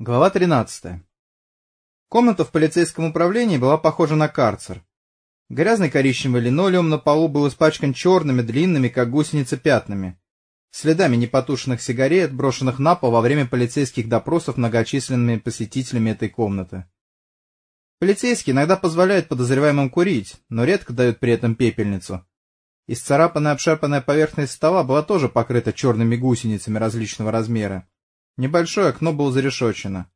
Глава 13. Комната в полицейском управлении была похожа на карцер. Грязный коричневый линолеум на полу был испачкан черными, длинными, как гусеницы, пятнами, следами непотушенных сигарет, брошенных на пол во время полицейских допросов многочисленными посетителями этой комнаты. Полицейские иногда позволяют подозреваемым курить, но редко дают при этом пепельницу. Исцарапанная обшарпанная поверхность стола была тоже покрыта черными гусеницами различного размера. Небольшое окно было зарешочено.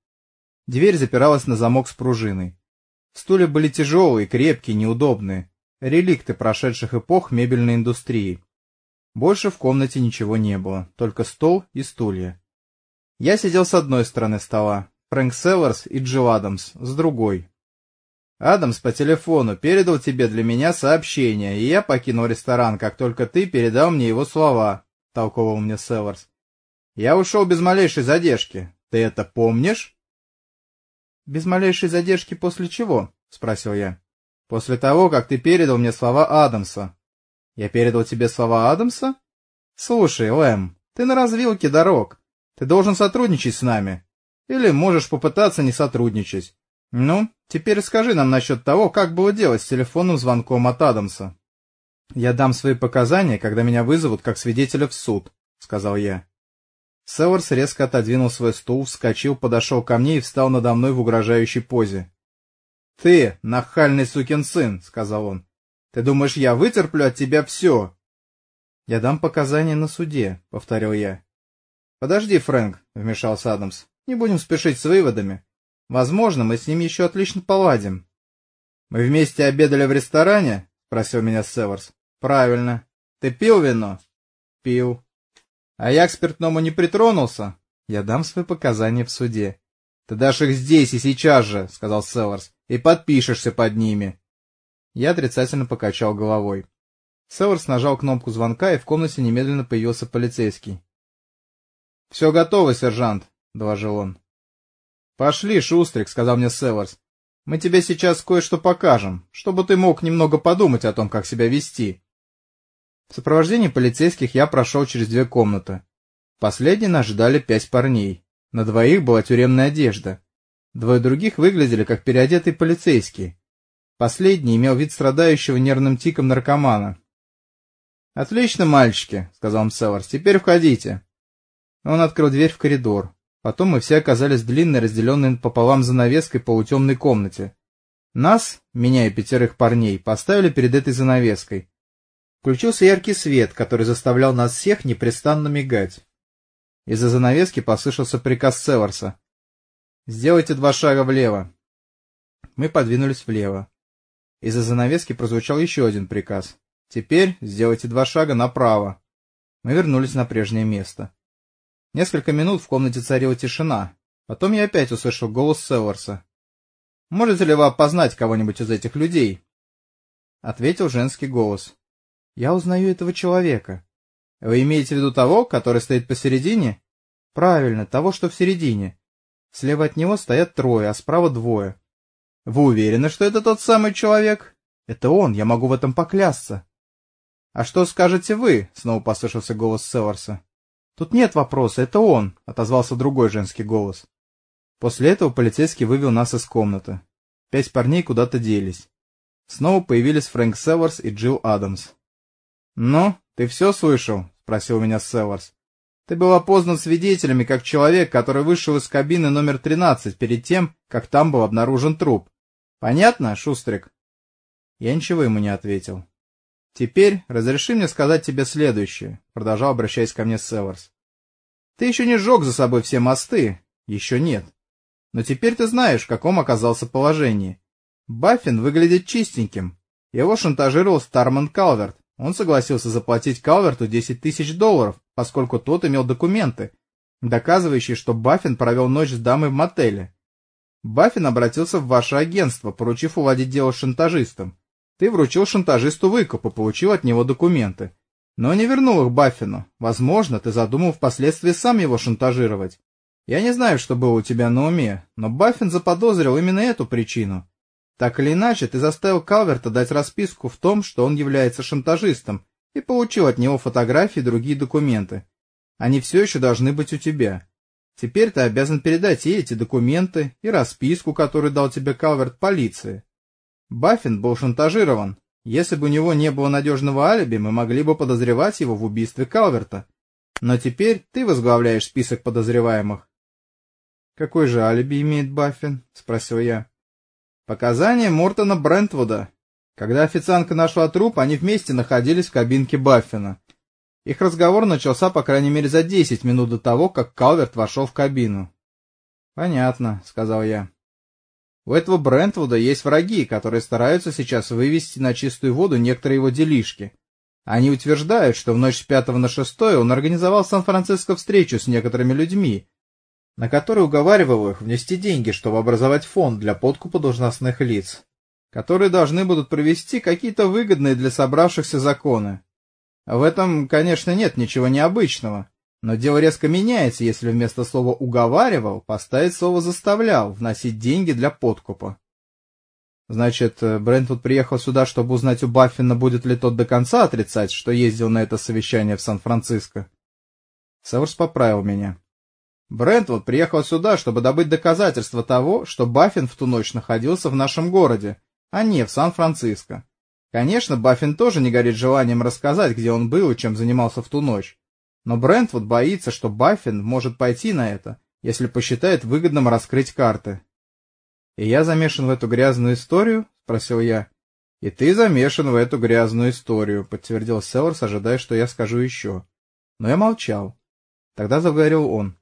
Дверь запиралась на замок с пружиной. Стулья были тяжелые, крепкие, неудобные. Реликты прошедших эпох мебельной индустрии. Больше в комнате ничего не было, только стол и стулья. Я сидел с одной стороны стола, Фрэнк Селлерс и Джилл Адамс с другой. Адамс по телефону передал тебе для меня сообщение, и я покинул ресторан, как только ты передал мне его слова, — толковал мне Селлерс. Я ушел без малейшей задержки. Ты это помнишь? — Без малейшей задержки после чего? — спросил я. — После того, как ты передал мне слова Адамса. — Я передал тебе слова Адамса? — Слушай, Лэм, ты на развилке дорог. Ты должен сотрудничать с нами. Или можешь попытаться не сотрудничать. Ну, теперь скажи нам насчет того, как было делать с телефонным звонком от Адамса. — Я дам свои показания, когда меня вызовут как свидетеля в суд, — сказал я. Северс резко отодвинул свой стул, вскочил, подошел ко мне и встал надо мной в угрожающей позе. — Ты, нахальный сукин сын, — сказал он. — Ты думаешь, я вытерплю от тебя все? — Я дам показания на суде, — повторил я. — Подожди, Фрэнк, — вмешался Адамс. — Не будем спешить с выводами. Возможно, мы с ним еще отлично поладим. — Мы вместе обедали в ресторане? — спросил меня Северс. — Правильно. Ты пил вино? — Пил. А я к спиртному не притронулся. Я дам свои показания в суде. Ты дашь их здесь и сейчас же, сказал Селларс, и подпишешься под ними. Я отрицательно покачал головой. Селларс нажал кнопку звонка, и в комнате немедленно появился полицейский. — Все готово, сержант, — доложил он. — Пошли, Шустрик, — сказал мне Селларс. — Мы тебе сейчас кое-что покажем, чтобы ты мог немного подумать о том, как себя вести. В сопровождении полицейских я прошел через две комнаты. Последней нас ждали пять парней. На двоих была тюремная одежда. Двое других выглядели как переодетые полицейские. Последний имел вид страдающего нервным тиком наркомана. — Отлично, мальчики, — сказал Мселларс, — теперь входите. Он открыл дверь в коридор. Потом мы все оказались в длинной, разделенной пополам занавеской полутемной комнате. Нас, меня и пятерых парней, поставили перед этой занавеской. Включился яркий свет, который заставлял нас всех непрестанно мигать. Из-за занавески послышался приказ Северса. «Сделайте два шага влево». Мы подвинулись влево. Из-за занавески прозвучал еще один приказ. «Теперь сделайте два шага направо». Мы вернулись на прежнее место. Несколько минут в комнате царила тишина. Потом я опять услышал голос Северса. «Можете ли вы опознать кого-нибудь из этих людей?» Ответил женский голос. Я узнаю этого человека. Вы имеете в виду того, который стоит посередине? Правильно, того, что в середине. Слева от него стоят трое, а справа двое. Вы уверены, что это тот самый человек? Это он, я могу в этом поклясться. А что скажете вы? Снова послышался голос Северса. Тут нет вопроса, это он, отозвался другой женский голос. После этого полицейский вывел нас из комнаты. Пять парней куда-то делись. Снова появились Фрэнк Северс и Джилл Адамс. «Ну, ты все слышал?» — спросил меня Селларс. «Ты был опознан свидетелями как человек, который вышел из кабины номер 13 перед тем, как там был обнаружен труп. Понятно, Шустрик?» Я ничего ему не ответил. «Теперь разреши мне сказать тебе следующее», — продолжал, обращаясь ко мне Селларс. «Ты еще не сжег за собой все мосты. Еще нет. Но теперь ты знаешь, в каком оказался положении. Баффин выглядит чистеньким. Его шантажировал Старман Калверт. Он согласился заплатить Калверту 10 тысяч долларов, поскольку тот имел документы, доказывающие, что Баффин провел ночь с дамой в мотеле. Баффин обратился в ваше агентство, поручив уладить дело с шантажистом. Ты вручил шантажисту выкуп и получил от него документы. Но не вернул их Баффину. Возможно, ты задумал впоследствии сам его шантажировать. Я не знаю, что было у тебя на уме, но Баффин заподозрил именно эту причину. Так или иначе, ты заставил Калверта дать расписку в том, что он является шантажистом, и получил от него фотографии и другие документы. Они все еще должны быть у тебя. Теперь ты обязан передать ей эти документы и расписку, которую дал тебе Калверт полиции. Баффин был шантажирован. Если бы у него не было надежного алиби, мы могли бы подозревать его в убийстве Калверта. Но теперь ты возглавляешь список подозреваемых. — Какой же алиби имеет Баффин? — спросил я. — Показания Мортона Брентвуда. Когда официантка нашла труп, они вместе находились в кабинке Баффина. Их разговор начался, по крайней мере, за десять минут до того, как Калверт вошел в кабину. — Понятно, — сказал я. У этого Брентвуда есть враги, которые стараются сейчас вывести на чистую воду некоторые его делишки. Они утверждают, что в ночь с пятого на шестое он организовал в Сан-Франциско встречу с некоторыми людьми, на которой уговаривал их внести деньги, чтобы образовать фонд для подкупа должностных лиц, которые должны будут провести какие-то выгодные для собравшихся законы. В этом, конечно, нет ничего необычного, но дело резко меняется, если вместо слова «уговаривал» поставить слово «заставлял» вносить деньги для подкупа. Значит, э, Брентвуд приехал сюда, чтобы узнать у Баффина, будет ли тот до конца отрицать, что ездил на это совещание в Сан-Франциско. Саурс поправил меня. Брентвуд приехал сюда, чтобы добыть доказательства того, что Баффин в ту ночь находился в нашем городе, а не в Сан-Франциско. Конечно, Баффин тоже не горит желанием рассказать, где он был и чем занимался в ту ночь. Но Брентвуд боится, что Баффин может пойти на это, если посчитает выгодным раскрыть карты. — И я замешан в эту грязную историю? — спросил я. — И ты замешан в эту грязную историю, — подтвердил Селлорс, ожидая, что я скажу еще. Но я молчал. Тогда заговорил он. —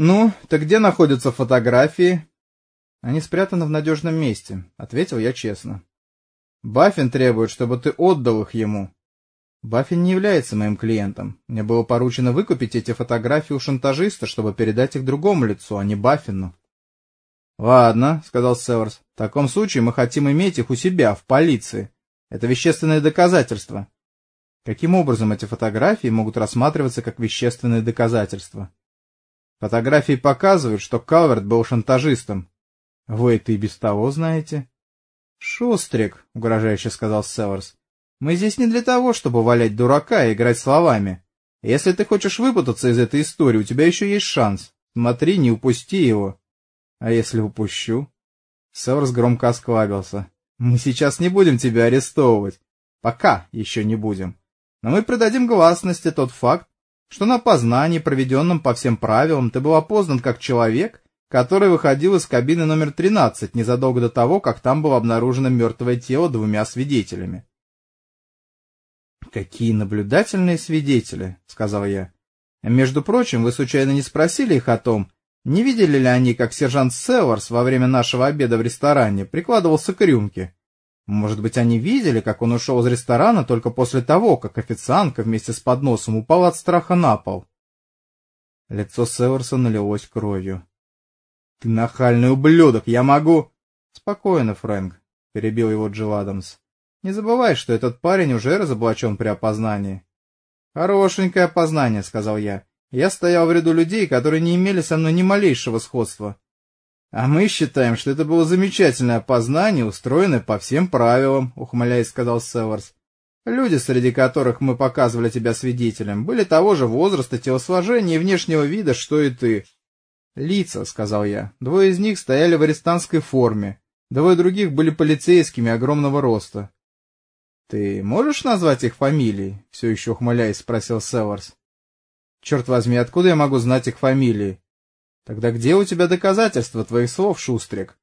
Ну, так где находятся фотографии? — Они спрятаны в надежном месте, — ответил я честно. Баффин требует, чтобы ты отдал их ему. Баффин не является моим клиентом. Мне было поручено выкупить эти фотографии у шантажиста, чтобы передать их другому лицу, а не Баффину. — Ладно, — сказал Северс. — В таком случае мы хотим иметь их у себя, в полиции. Это вещественные доказательства. Каким образом эти фотографии могут рассматриваться как вещественные доказательства? Фотографии показывают, что Калверт был шантажистом. Вы это и без того знаете. — Шустрик, — угрожающе сказал Северс, — мы здесь не для того, чтобы валять дурака и играть словами. Если ты хочешь выпутаться из этой истории, у тебя еще есть шанс. Смотри, не упусти его. — А если упущу? Северс громко осклабился. — Мы сейчас не будем тебя арестовывать. Пока еще не будем. Но мы придадим гласности тот факт, что на опознании, проведенном по всем правилам, ты был опознан как человек, который выходил из кабины номер 13 незадолго до того, как там было обнаружено мертвое тело двумя свидетелями. «Какие наблюдательные свидетели», — сказал я. «Между прочим, вы случайно не спросили их о том, не видели ли они, как сержант Селларс во время нашего обеда в ресторане прикладывался к рюмке? Может быть, они видели, как он ушел из ресторана только после того, как официантка вместе с подносом упала от страха на пол?» Лицо Селларса налилось кровью. — Ты нахальный ублюдок, я могу... — Спокойно, Фрэнк, — перебил его Джилл Адамс. — Не забывай, что этот парень уже разоблачен при опознании. — Хорошенькое опознание, — сказал я. Я стоял в ряду людей, которые не имели со мной ни малейшего сходства. — А мы считаем, что это было замечательное опознание, устроенное по всем правилам, — ухмыляясь сказал Северс. Люди, среди которых мы показывали тебя свидетелем, были того же возраста, телосложения и внешнего вида, что и ты. «Лица», — сказал я. Двое из них стояли в арестантской форме. Двое других были полицейскими огромного роста. «Ты можешь назвать их фамилии?» — все еще ухмыляясь, спросил Северс. «Черт возьми, откуда я могу знать их фамилии?» «Тогда где у тебя доказательства твоих слов, Шустрик?»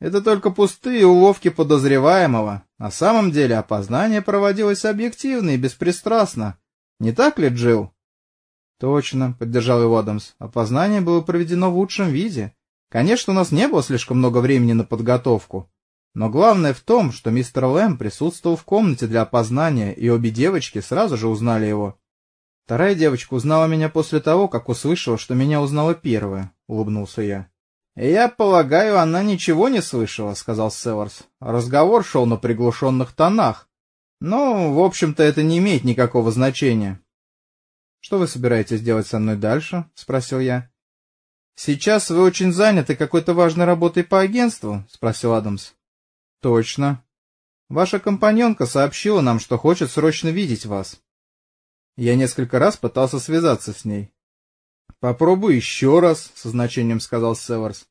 «Это только пустые уловки подозреваемого. На самом деле опознание проводилось объективно и беспристрастно. Не так ли, Джилл?» Точно, поддержал его Адамс. Опознание было проведено в лучшем виде. Конечно, у нас не было слишком много времени на подготовку. Но главное в том, что мистер Лэм присутствовал в комнате для опознания, и обе девочки сразу же узнали его. Вторая девочка узнала меня после того, как услышала, что меня узнала первая, — улыбнулся я. — Я полагаю, она ничего не слышала, — сказал Северс. Разговор шел на приглушенных тонах. Ну, в общем-то, это не имеет никакого значения. «Что вы собираетесь делать со мной дальше?» — спросил я. «Сейчас вы очень заняты какой-то важной работой по агентству?» — спросил Адамс. «Точно. Ваша компаньонка сообщила нам, что хочет срочно видеть вас. Я несколько раз пытался связаться с ней. Попробуй еще раз, со значением сказал Северс.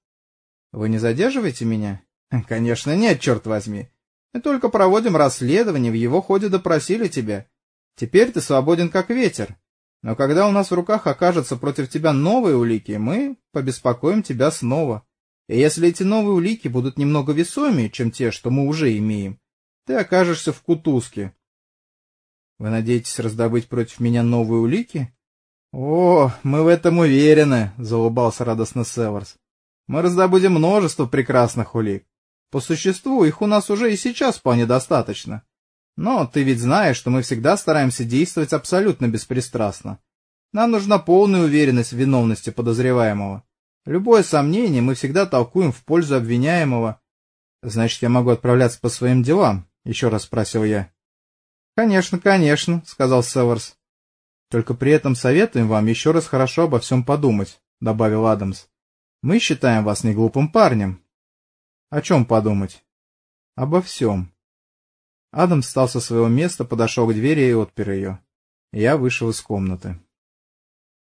Вы не задерживаете меня? Конечно, нет, черт возьми. Мы только проводим расследование, в его ходе допросили тебя. Теперь ты свободен как ветер. Но когда у нас в руках окажутся против тебя новые улики, мы побеспокоим тебя снова. И если эти новые улики будут немного весомее, чем те, что мы уже имеем, ты окажешься в кутузке. Вы надеетесь раздобыть против меня новые улики? О, мы в этом уверены, заулыбался радостно Северс. Мы раздобудем множество прекрасных улик. По существу их у нас уже и сейчас вполне достаточно. Но ты ведь знаешь, что мы всегда стараемся действовать абсолютно беспристрастно. Нам нужна полная уверенность в виновности подозреваемого. Любое сомнение мы всегда толкуем в пользу обвиняемого. Значит, я могу отправляться по своим делам, еще раз спросил я. Конечно, конечно, сказал Северс. Только при этом советуем вам еще раз хорошо обо всем подумать, добавил Адамс. Мы считаем вас не глупым парнем. О чем подумать? Обо всем. Адам встал со своего места, подошел к двери и отпер ее. Я вышел из комнаты.